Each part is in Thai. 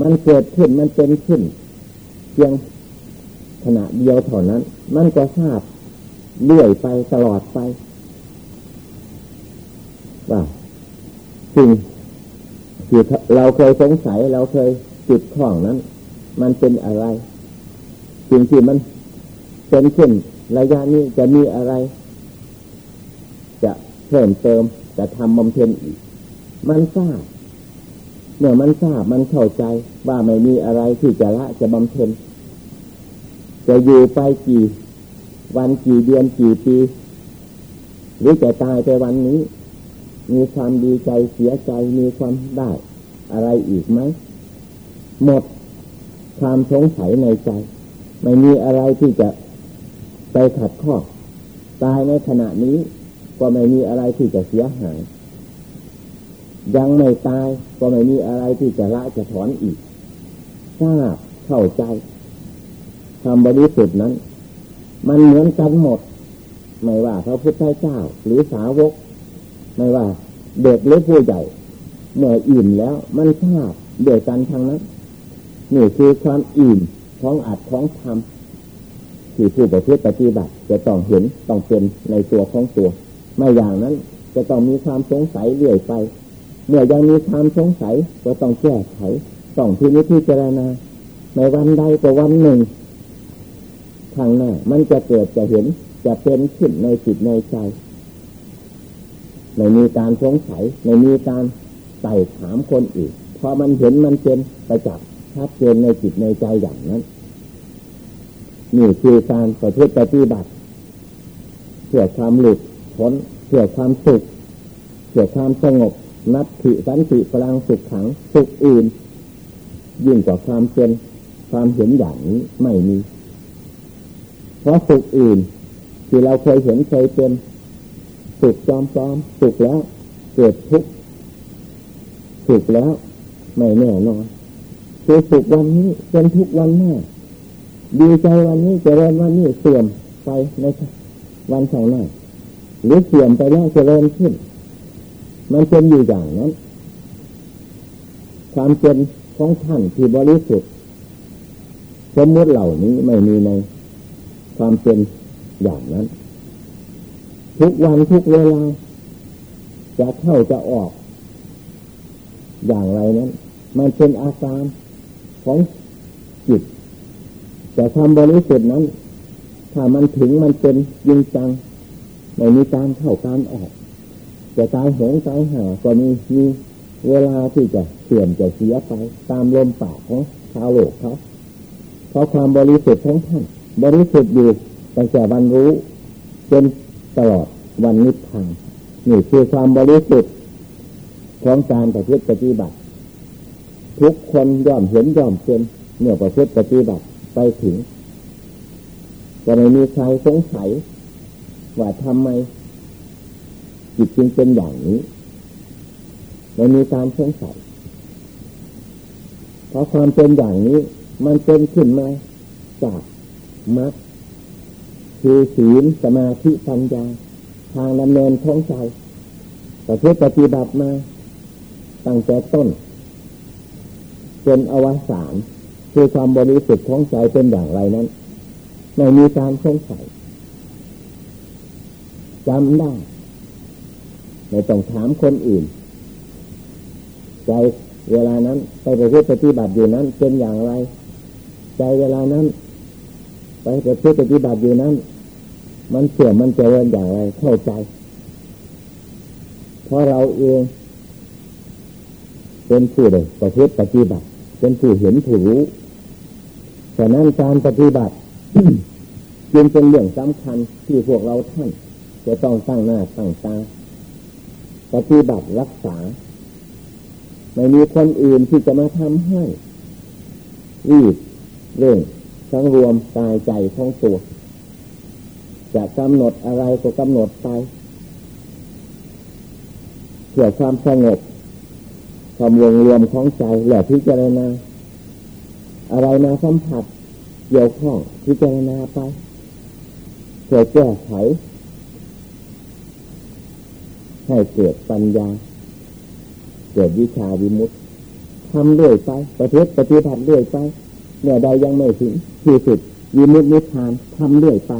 มันเกิดขึ้นมันเป็นขึ้น เพียงขณะเดียวเท่านั้น มันก็ทราบเลื่อยไปตลอดไปว่าสิ่งที่เราเคยสงสัยเราเคยจุดข้องนั้น มันเป็นอะไรสิ่งที่มันเป็นขึ้นระยะนี้จะมีอะไร จะเพิ่มเติมจะทำบำเพ็ญอีก มันทราบ เมื่อมันทราบมันเข้าใจว่าไม่มีอะไรที่จะละจะบำเพ็ญจะอยู่ไปกี่ วันกี่เดือนกี่ปีหรือจะตายไปวันนี้ มีความดีใจเสียใจมีความได้ อะไรอีกไหมหมดความสงสัยในใจ ไม่มีอะไรที่จะไปขัดข้อ ตายในขณะนี้ก็ไม่มีอะไรที่จะเสียหาย ยังไม่ตายก็ไม่มีอะไรที่จะละจะถอนอีกทราบเข้าใจความบริสุทธิ์นั้น มันเหมือนกันหมด ไม่ว่าพระพุทธเจ้า หรือสาวก ไม่ว่า เด็กหรือผู้ใหญ่เมื่ออิ่มแล้ว มันทราบเดียวกันทางนั้นนี่คือความอิ่มของอัดของทำที่ผู้ประพฤติปฏิบัติ จะต้องเห็นต้องเป็นในตัวของตัว ไม่อย่างนั้นจะต้องมีความสงสัยเรื่อยไป เมื่อยังมีความสงสัยก็ต้องแก้ไขต้องที่นิพพจารณาในวันใดก็วันหนึ่งทางหน้ามันจะเกิดจะเห็นจะเป็นขึ้นในจิตในใจไม่มีการสงสัยไม่มีการไต่ถามคนอื่นพอมันเห็นมันเป็นประจับชัดเจนในจิตในใจอย่างนั้นนี่คือการประพฤติปฏิบัติเพื่อความหลุดพ้นเพื่อความสุขเพื่อความสงบ นับถิสันติพลังสุขขังสุขอื่น ยิ่งกว่าความเป็นความเห็นอย่างนี้ไม่มี เพราะสุขอื่น ที่เราเคยเห็นเคยเป็นสุขจอมจอมสุขแล้วเกิดทุกข์สุขแล้วไม่แน่นอนคือสุขวันนี้เป็นทุกวันหน้าดีใจวันนี้จะเริญวันนี้เสื่อมไปในวันข้างหน้าหรือเสื่อมไปแล้วเริญขึ้น มันเป็นอยู่อย่างนั้น ความเป็นของท่านที่บริสุทธิ์สมมติเหล่านี้ไม่มีในความเป็นอย่างนั้น ทุกวันทุกเวลาจะเข้าจะออก อย่างไรนั้น มันเป็นอาการของจิต แต่ความบริสุทธิ์นั้น ถ้ามันถึงมันเป็นยิงจังไม่มีการเข้าการออก จะตายหงตายหาก็มีมีเวลาที่จะเสื่อมจะเสียไป ตามลมปากของชาวโลกเขาเพราะความบริสุทธิ์ของท่านบริสุทธิ์อยู่ตั้งแต่วันรู้จนตลอดวันนิพพานนี่คือความบริสุทธิ์ของการประพฤติปฏิบัติ ทุกคนย่อมเห็นย่อมเป็นเมื่อประพฤติปฏิบัติไปถึงจะไม่มีใครสงสัยว่าทำไม จิตจึงเป็นอย่างนี้ไม่มีการสงสัยเพราะความเป็นอย่างนี้ มันเป็นขึ้นมาจากมรรคคือศีลสมาธิปัญญา ทางดำเนินท้องใจประพฤติปฏิบัติมาตั้งแต่ต้น จนอวสานคือความบริสุทธิ์ของใจเป็นอย่างไรนั้น ไม่มีการสงสัยจำได้ ไม่ต้องถามคนอื่น ใจเวลานั้นไปประพฤติปฏิบัติอยู่นั้น เป็นอย่างไร ใจเวลานั้น ไปประพฤติปฏิบัติอยู่นั้น มันเสื่อมมันเจริญอย่างไรเข้าใจเพราะเราเองเป็นผู้ใดประพฤติปฏิบัติ เป็นผู้เห็นผู้รู้ฉะนั้นการปฏิบัติจึงเป็นเรื่องสำคัญที่พวกเราท่าน จะต้องตั้งหน้าตั้งตา ปฏิบัติรักษา ไม่มีคนอื่นที่จะมาทำให้รีบเร่งทั้งรวมกายใจทั้งตัว จะกำหนดอะไรก็กำหนดไปเพื่อความสงบความรวมรวมของใจแหละพิจารณาอะไรมาสัมผัสเกี่ยวข้องพิจารณาไปเพื่อแก้ไข ให้เกิดปัญญา เกิดวิชาวิมุตติทำเรื่อยไปประพฤติปฏิบัติเรื่อยไปเนื่อใดยังไม่ถึงที่สุดยิมุตนิพานทำเรื่อยไป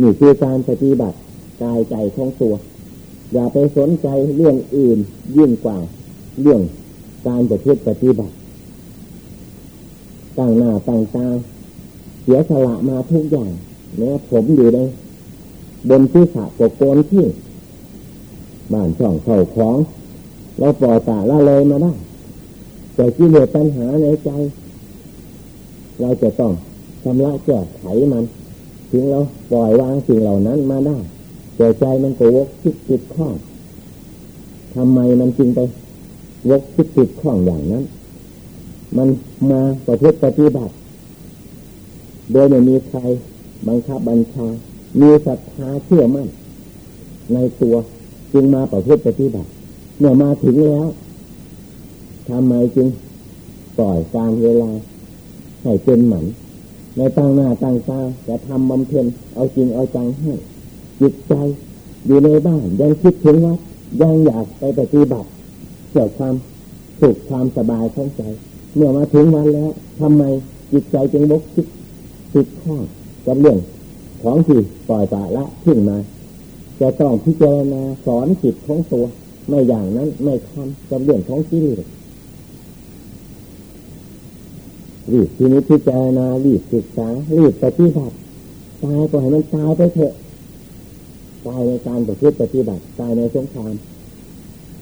นี่คือการปฏิบัติกายใจของตัว อย่าไปสนใจเรื่องอื่นยิ่งกว่า เรื่องการประพฤติปฏิบัติตั้งหน้าตั้งตาเสียสละมาทุกอย่างแม้ผมอยู่ในบนที่สะกโกนที่ บ้านช่องเข่าของเราปล่อยตาละเลยมาได้แต่ที่เหลือปัญหาในใจ เราจะต้องชำระแก้ไขมัน ถึงเราปล่อยวางสิ่งเหล่านั้นมาได้แต่ใจมันก็วกคิดติดข้องทำไมมันจึงไปวกคิดติดข้องอย่างนั้น มันมาประพฤติปฏิบัติ โดยไม่มีใครบังคับบัญชา มีศรัทธาเชื่อมั่นในตัว จึงมาประพฤติปฏิบัติเมื่อมาถึงแล้วทำไมจึงปล่อยการเวลาให้เป็นหมันในตั้งหน้าตั้งตาจะทำบำเพ็ญเอาจริงเอาจังให้จิตใจอยู่ในบ้านยังคิดถึงว่ายังอยากไปปฏิบัติเกี่ยวความสุขความสบายของใจ เมื่อมาถึงวันแล้วทำไมจิตใจจึงบกคิดติดข้องกับเรื่องของที่ปล่อยปละละขึ้นมา จะต้องพิจารณาสอนจิตของตัว ไม่อย่างนั้นไม่ทำกับเรื่องของจิตรีบทีนี้พิจารณารีบศึกษารีบปฏิบัติตายก็ให้มันตายไปเถอะตายในการประพฤติปฏิบัติตายในสงคราม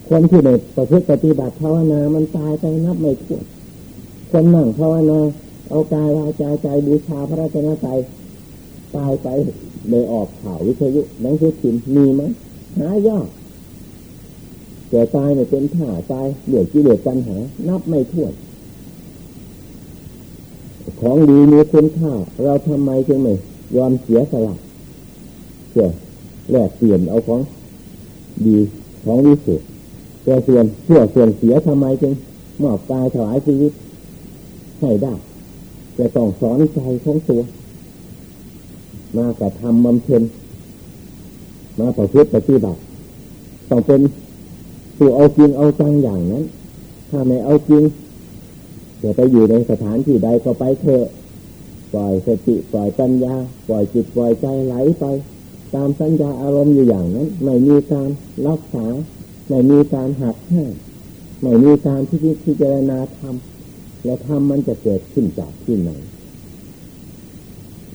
คนที่ในประพฤติปฏิบัติภาวนา มันตายไปนับไม่ถ้วนคนนั่งภาวนาเอากายวาจาใจบูชาพระราชนใจ ตายไปเลยออกข่าววิทยุหนังสือพิมพ์มีไหมหายากแต่ตายเนี่ยเป็นถ่าตายเหลือกิเลสปัญหา นับไม่ถ้วนของดีมีคุณค่า เราทำไมจึงไม่ยอมเสียสละเสียแลกเปลี่ยนเอาของดีของวิเศษแต่ส่วนเชื่อส่วนเสียทำไมจึงมอบกายถวายชีวิตให้ได้จะต้องสอนใจของตัว มากระทำบำเพ็ญมาประพฤติปฏิบัติต้องเป็นตัวเอาจริงเอาจังอย่างนั้น ถ้าไม่เอาจริงจะไปอยู่ในสถานที่ใดก็ไปเถอะปล่อยสติปล่อยปัญญา ปล่อยจิตปล่อยใจไหลไป ตามสัญญาอารมณ์อยู่อย่างนั้น ไม่มีการรักษา ไม่มีการหักห้ไม่มีการที่พิจารณาธรรมและธรรมมันจะเกิดขึ้นจากที่ไหน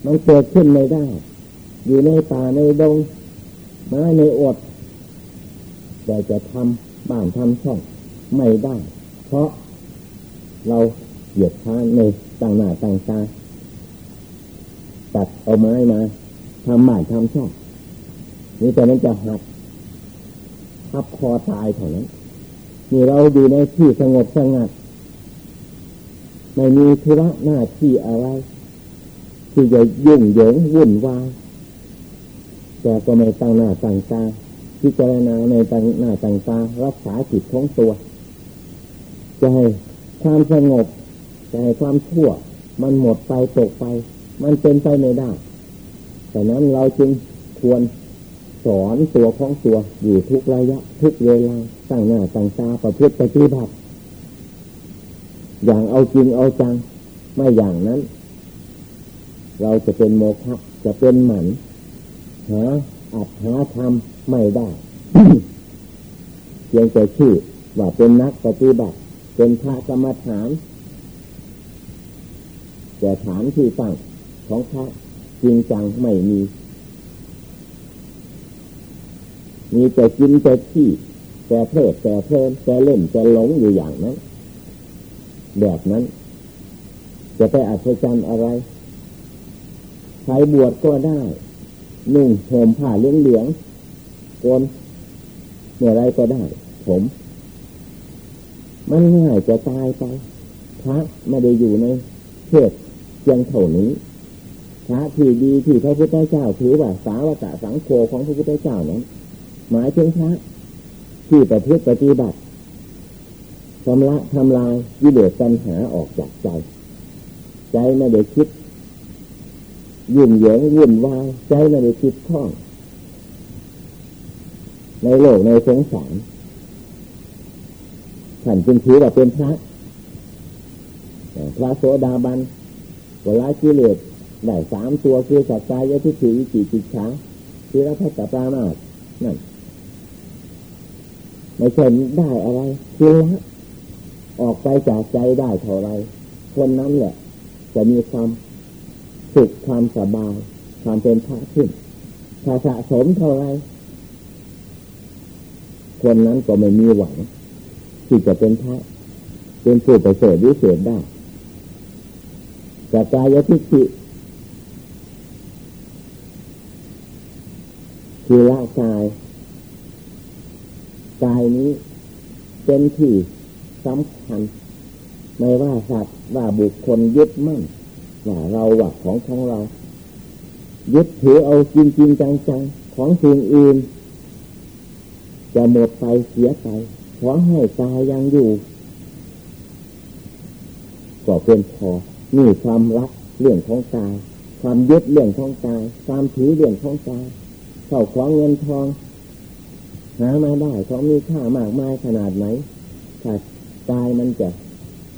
มันเกิดขึ้นไม่ได้ อยู่ในป่าในดงมาในอดแต่จะทำบ้านทำช่องไม่ได้ เพราะเราเหยียดค้าในต่างหน้าต่างตาตัดเอาไม้มาทำหมายทำช่องนี่แต่นั้นจะหักทับคอตายเท่านั้นนี่เราอยู่ในที่สงบสงัดไม่มีธุระหน้าที่อะไร ที่จะยุ่งเหยิงวุ่นวายแต่ก็ไม่ตั้งหน้าตั้งตาพิจารณาในตั้งหน้าตั้งตารักษาจิตของตัวจะให้ความสงบแต่ความชั่ว มันหมดไปตกไป มันเป็นไปไม่ได้แต่นั้นเราจึงควรสอนตัวของตัวอยู่ทุกระยะ ทุกเวลาตั้งหน้าตั้งตาประพฤติปฏิบัติอย่างเอาจริงเอาจัง ไม่อย่างนั้น เราจะเป็นโมฆะจะเป็นหมันหาอัดหาทำไม่ได้เพียงแต่ชื่อว่าเป็นนักปฏิบัติ เป็นพระกรรมฐาน แต่ฐานที่ตั้งของพระจริงจังไม่มี มีแต่กินแต่ที่แต่เพลิดแต่เพลินแต่เล่นแต่หลงอยู่อย่างนั้น แบบนั้น จะไปอัศจรรย์อะไร ใช้บวชก็ได้นุ่งห่มผ้าเลี้ยงเหลืองโกนเมื่อไรก็ได้ ผม มันง่ายจะตายไปพระไม่ได้อยู่ในเทศเพียงเท่านี้พระที่ดีที่พระพุทธเจ้าถือว่าสาวกะสังโฆของพระพุทธเจ้านั้น หมายถึงพระที่ประพฤติปฏิบัติชำระทำลายวิเลศปัญหาออกจากใจ ใจไม่ได้คิด ยุ่งเหยิงวุ่นวายใจไม่ได้คิดท่อง ในโลกในสงสารท่านจึงถือว่าเป็นพระพระโสดาบันวลากิเลสได้สามตัวคือสัจจายทิฏฐิจิจิตฉาคือรัตถปรามาสนั่นไม่ใช่ได้อะไรคือละออกไปจากใจได้เท่าไรคนนั้นแหละ จะมีความ สุขความสบาย ความเป็นพระขึ้นถ้าสะสมเท่าไรคนนั้นก็ไม่มีหวัง ที่จะเป็นพระเป็นผู้ประเสริฐวิเศษได้แต่กายทิฏฐิคือละกายกายนี้เป็นที่สำคัญ ไม่ว่าสัตว์ว่าบุคคลยึดมั่น ว่าเราว่าของของเรายึดถือเอาจริงจริงจังจังของสิ่งอื่น จะหมดไปเสียไปขอให้กายยังอยู่ก็เป็นพอนี่ความรักเรื่องของกาย ความยึดเรื่องของกาย ความถือเรื่องของกายเข้าของเงินทองหามาได้เขามีค่ามากมายขนาดไหนถ้ากายมันจะ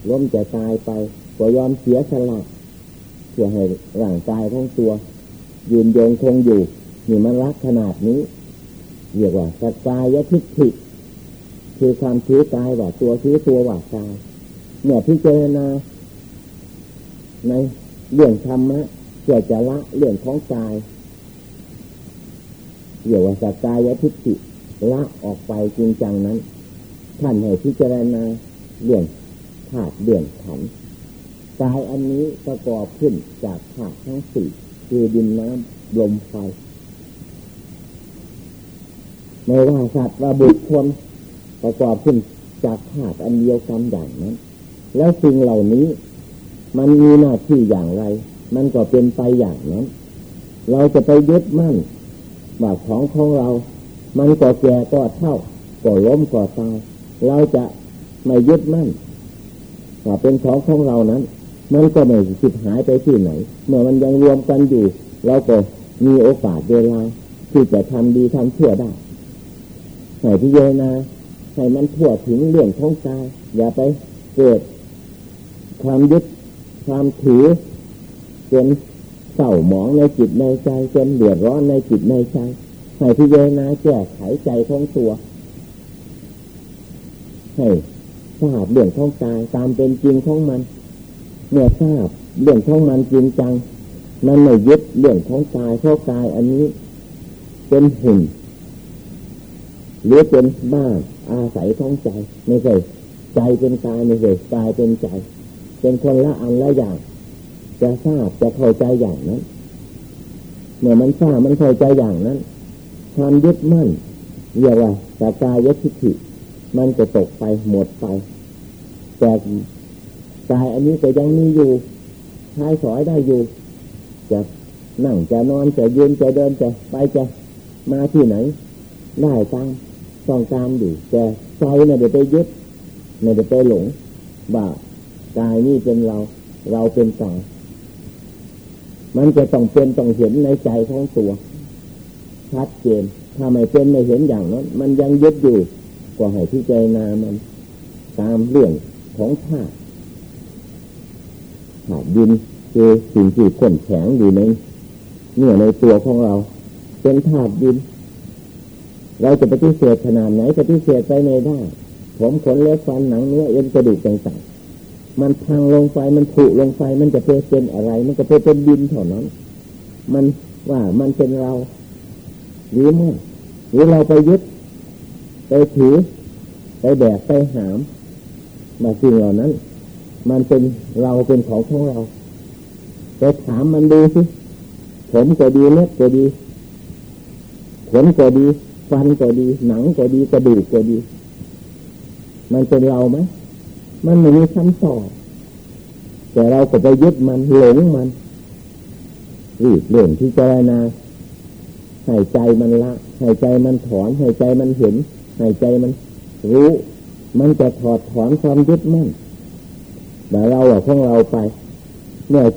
ล้มจะตายไปก็ยอมเสียสละ เพื่อให้ร่างกายของตัว ยืนยงคงอยู่นี่มันรักขนาดนี้เรียกว่าสกายทิฏฐิคือความถือกายว่าตัวถือตัวว่ากายเนี่ยพิจารณาในเรื่องธรรมะเพื่อจะละเรื่องของกายเรียกว่าสกายทิฏฐิละออกไปจริงจังนั้น ท่านให้พิจารณาเรื่องธาตุเรื่องขันธ์ กายอันนี้ประกอบขึ้นจากธาตุทั้งสี่คือดินน้ำลมไฟไม่ว่าสัตว์ว่าบุคคลประกอบขึ้นจากธาตุอันเดียวกันอย่างนั้น แล้วสิ่งเหล่านี้ มันมีหน้าที่อย่างไร มันก็เป็นไปอย่างนั้น เราจะไปยึดมั่นว่าของของเรา มันก็แก่ก็เท่าก็ล้มก็ตายเราจะไม่ยึดมั่นว่าเป็นของของเรานั้น มันก็ไม่สิบหายไปที่ไหน เมื่อมันยังรวมกันอยู่ เราก็มีโอกาสเวลาที่จะทำดีทำชั่วได้ให้พิจารณาให้มันทั่วถึงเรื่องของกายอย่าไปเกิดความยึดความถือจนเศร้าหมองในจิตในใจจนเดือดร้อนในจิตในใจให้พิจารณาแก้ไขใจของตัวให้ทราบเรื่องของกายตามเป็นจริงของมัน เมื่อทราบเรื่องของมันจริงจัง มันไม่ยึดเรื่องของกายเพราะกายอันนี้ เป็นหุ่นหรือเป็นบ้านอาศัยท้องใจไม่ใช่ใจเป็นกายไม่ใช่กายเป็นใจ เป็นคนละอันละอย่าง จะทราบจะเข้าใจอย่างนั้นเมื่อมันทราบมันเข้าใจอย่างนั้นความยึดมั่นเรียกว่าแต่กายยึดทิฏฐิมันจะตกไปหมดไปแต่ กายอันนี้ก็ยังมีอยู่ใช้สอยได้อยู่จะนั่งจะนอนจะยืนจะเดินจะไปจะมาที่ไหน ได้ตามต้องตามอยู่แต่ใจนี่ยเดี๋ยวไปยึดนี่ยเดี๋ยวไปหลงว่ากายนี่เป็นเรา เราเป็นกายมันจะต้องเป็นต้องเห็นในใจของตัวชัดเจนถ้าไม่เป็นไม่เห็นอย่างนั้น มันยังยึดอยู่ก็ให้พิจารณามัน ตามเรื่องของธาตุาตุดินคือสิ่งที่ข้นแข็งอยู่ในเนื้อในตัวของเรา เป็นธาตุดิน เราจะปฏิเสธขนาดไหนปฏิเสธไปไม่ได้ผมขนเล็บฟันหนังเนื้อเอ็นกระดูกต่างๆมันพังลงไปมันผุลงไปมันจะเป็นอะไร มันก็เป็นดินเท่านั้น มันว่ามันเป็นเราหรือไม่หรือเราไปยึดไปถือ ไปแบกไปหามมาสิ่งเหล่านั้น มันเป็นเราเป็นของของเราไปถามมันดูสิผมก็ดีเล็บก็ดีขนก็ดี ฟันก็ดี หนังก็ดีกระดูกก็ดี มันเป็นเราไหมมันไม่มีคำตอบแต่เราก็ไปยึดมันหลงมันรีบเรื่องที่เจรณาให้ใจมันละให้ใจมันถอนให้ใจมันเห็นให้ใจมันรู้ มันจะถอดถอนความยึดมั่น แต่เราอะของเราไป เนี่ย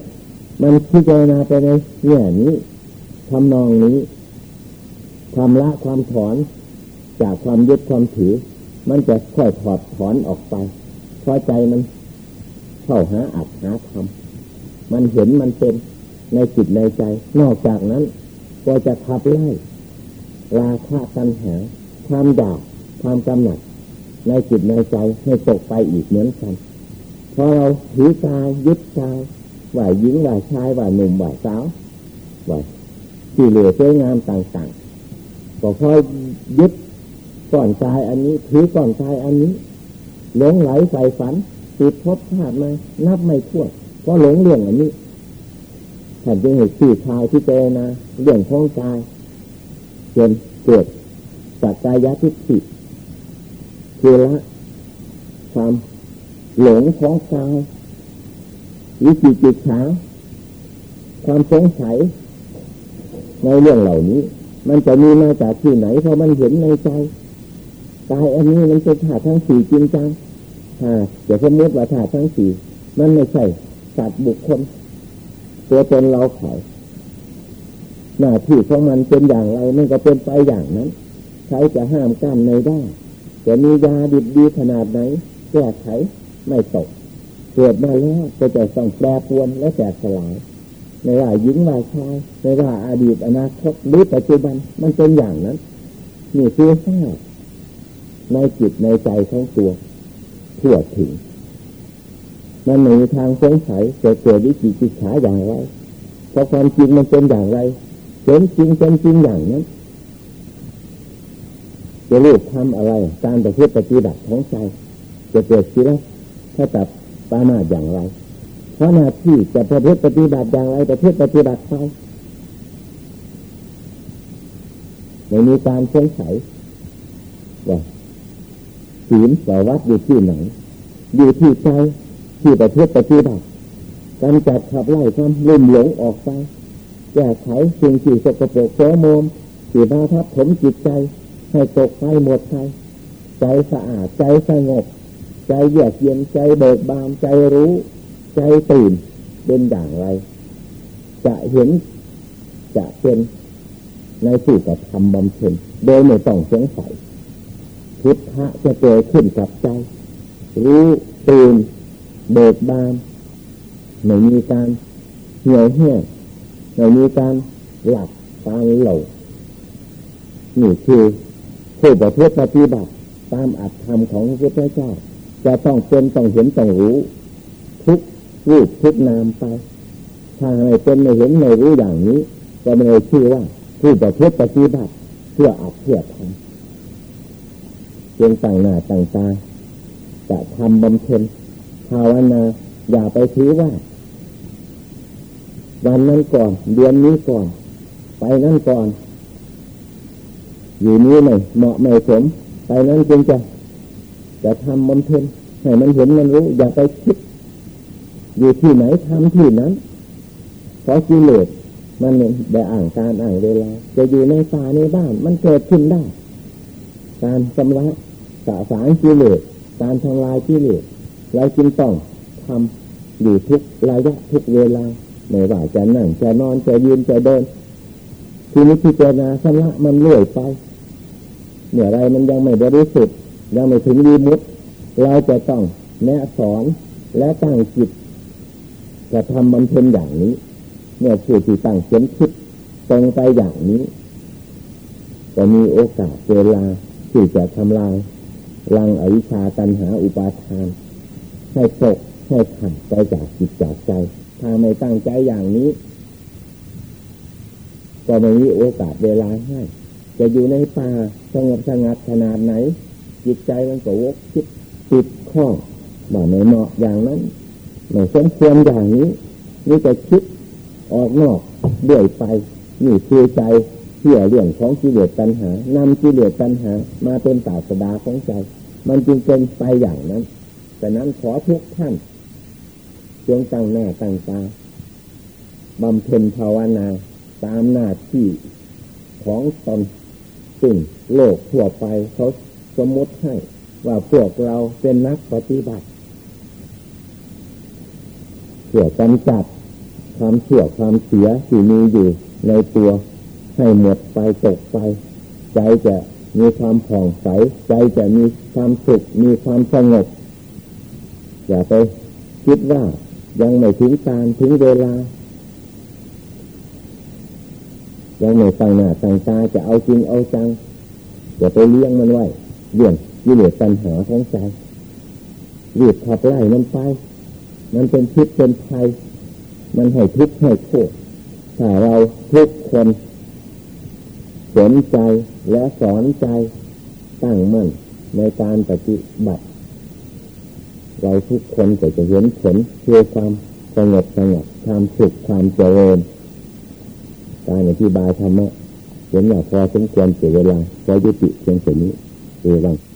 มันพิจารณาไปในเนี่ยนี้ทำนองนี้ความละความถอนจากความยึดความถือ มันจะค่อยถอดถอนออกไปเพราะใจมันเข้าหาอัดหาทำมันเห็นมันเป็นในจิตในใจ นอกจากนั้น ก็จะขับไล่ราคะตัณหา ความอยากความกำหนัด ในจิตในใจให้ตกไปอีกเหมือนกัน พอเราถือกายยึดกายว่าหญิงว่าชายว่าหนุ่มว่าสาวว่าที่เหลือสวยงามต่างๆก็พอยยึดก่อนกายอันนี้ถือก่อนกายอันนี้หลงไหลใส่ฝันติดพบชาติมานับไม่ถ้วนเพราะหลงเรื่องอันนี้แท่านจึงเห็นสี่ชายที่เจนะเรื่องของกายจนเกิดสักกายทิฏฐิคือละความ หลงของกายวิจิจิตฉาความสงสัยในเรื่องเหล่านี้ มันจะมีมาจากที่ไหนเพราะมันเห็นในใจกายอันนี้มันเป็นธาตุทั้งสี่จริงจังถ้าจะสมมติว่าธาตุทั้งสี่มันไม่ใช่สัตว์บุคคลตัวตนเราเขาหน้าที่ของมันเป็นอย่างไรมันก็เป็นไปอย่างนั้นใครจะห้ามกั้นในได้จะมียาดีดีขนาดไหนแก้ไข ไม่ตก เกิดมาแล้วก็จะต้องแปรปวนและแตกสลายในว่าหญิงว่าชายในว่าอดีตอนาคตหรือปัจจุบันมันเป็นอย่างนั้นนี่คือทราบในจิตในใจของตัวทั่วถึง มันไม่มีทางสงสัยจะเกิดวิจิจิตฉาอย่างไรเพราะความจริงมันเป็นอย่างไรเป็นจริงเป็นจริงอย่างนั้นจะรู้ทำอะไร การประพฤติปฏิบัติของใจจะเกิดขึ้ นถ้าจับปามาอย่างไร เพราะหน้าที่จะประพฤติปฏิบัติอย่างไรประพฤติปฏิบัติไปไม่มีการสงสัยว่าศีลสวัสดิ์อยู่ที่ไหน อยู่ที่ใจที่ประพฤติปฏิบัติการจัดขับไล่ความลุ่มหลงออกไปแก้ไขสิ่งที่สกปรกโสมมที่มาทับผมจิตใจ ให้ตกไปหมดไปใจสะอาดใจสงบ ใจเยือกเย็นใจเบิกบานใจรู้ ใจตื่นเป็นอย่างไร จะเห็นจะเป็นในสิ่งกระทำบำเพ็ญโดยไม่ต้องสงสัยพุทธะจะเกิดขึ้นกับใจ รู้ตื่นเบิกบานไม่มีการเหี่ยวแห้งไม่มีการหลับตาหลานี่คือผู้ประพฤติปฏิบัติตามอัตธรรมของพระพุทธเจ้า จะต้องเป็นต้องเห็นต้องรู้ทุกรูปทุกนามไป ถ้าไม่เป็นไม่เห็นไม่รู้อย่างนี้ ก็ไม่ได้ชื่อว่าผู้ประพฤติปฏิบัติเพื่ออัดเพื่อทำเพียงต่างหน้าต่างตาจะทำบำเพ็ญภาวนาอย่าไปถือว่า วันนั้นก่อน เดือนนี้ก่อน ไปนั่นก่อน อยู่นี้ไม่เหมาะไม่สม ไปนั้นจึงจะ จะทำบำเพ็ญให้มันเห็นมันรู้อย่าไปคิด อยู่ที่ไหนทำที่นั้นเพราะกิเลสมันได้อ่างการอ่างเวลาจะอยู่ในป่าในบ้าน มันเกิดขึ้นได้ การชำระสาสางกิเลสการทำลายกิเลสเราจึงต้องทำอยู่ทุกระยะทุกเวลาไม่ว่าจะนั่งจะนอนจะยืนจะเดินทีนี้พิจารณาชำระมันเรื่อยไปเนี่อะไรมันยังไม่บริสุทธิ์ ยังไม่ถึงดีมุดเราจะต้องแนะสอนและตั้งจิตจะทำมันเพ็ญอย่างนี้เนี่ยผู้ที่ตั้งเข็มคิดตรงไปอย่างนี้จะมีโอกาสเวลาที่จะทำลายลังอวิชาตัญหาอุปาทาน ให้ตกให้ขัดไปจากจิตจากใจ ถ้าไม่ตั้งใจอย่างนี้ ก็ไม่มีโอกาสเวลาให้ จะอยู่ในป่าสงบสงัดขนาดไหน จิตใจมันก็วกคิดติดข้องว่าไม่เหมาะอย่างนั้นไม่สมควรอย่างนี้นี่จะคิดออกนอกเดื่อยไปนี่คือใจเชื่อเรื่องของกิเลสตัณหานำกิเลสตัณหา มาเป็นตาสดาของใจ มันจึงเป็นไปอย่างนั้นแต่นั้นขอทุกท่านจงตั้งหน้าตั้งตาบำเพ็ญภาวนาตามหน้าที่ของตนสิ่งโลกทั่วไปเขา สมมติให้ว่าพวกเราเป็นนักปฏิบัติเพื่อกำจัดความเสื่อความเสียที่มีอยู่ในตัวให้หมดไปตกไป ใจจะมีความผ่องใส ใจจะมีความสุขมีความสงบอย่าไปคิดว่ายังไม่ถึงการถึงเวลา ยังไม่ตั้งหน้าตั้งตาจะเอาจริงเอาจังอย่าไปเลี้ยงมันไว้ เลี้ยงยิเลสปัญหาของใจรีบขับไล่มันไป มันเป็นพิษเป็นภัย มันให้ทุกข์ให้โทษถ้าเราทุกคนสนใจและสอนใจตั้งมั่นในการปฏิบัติ เราทุกคนก็จะเห็นผลเพื่อความสงบสงบความสุขความเจริญการอธิบายธรรมะเห็นว่าพอสมควรเสียเวลาจะยุติเพียงแค่นี้ เอวัง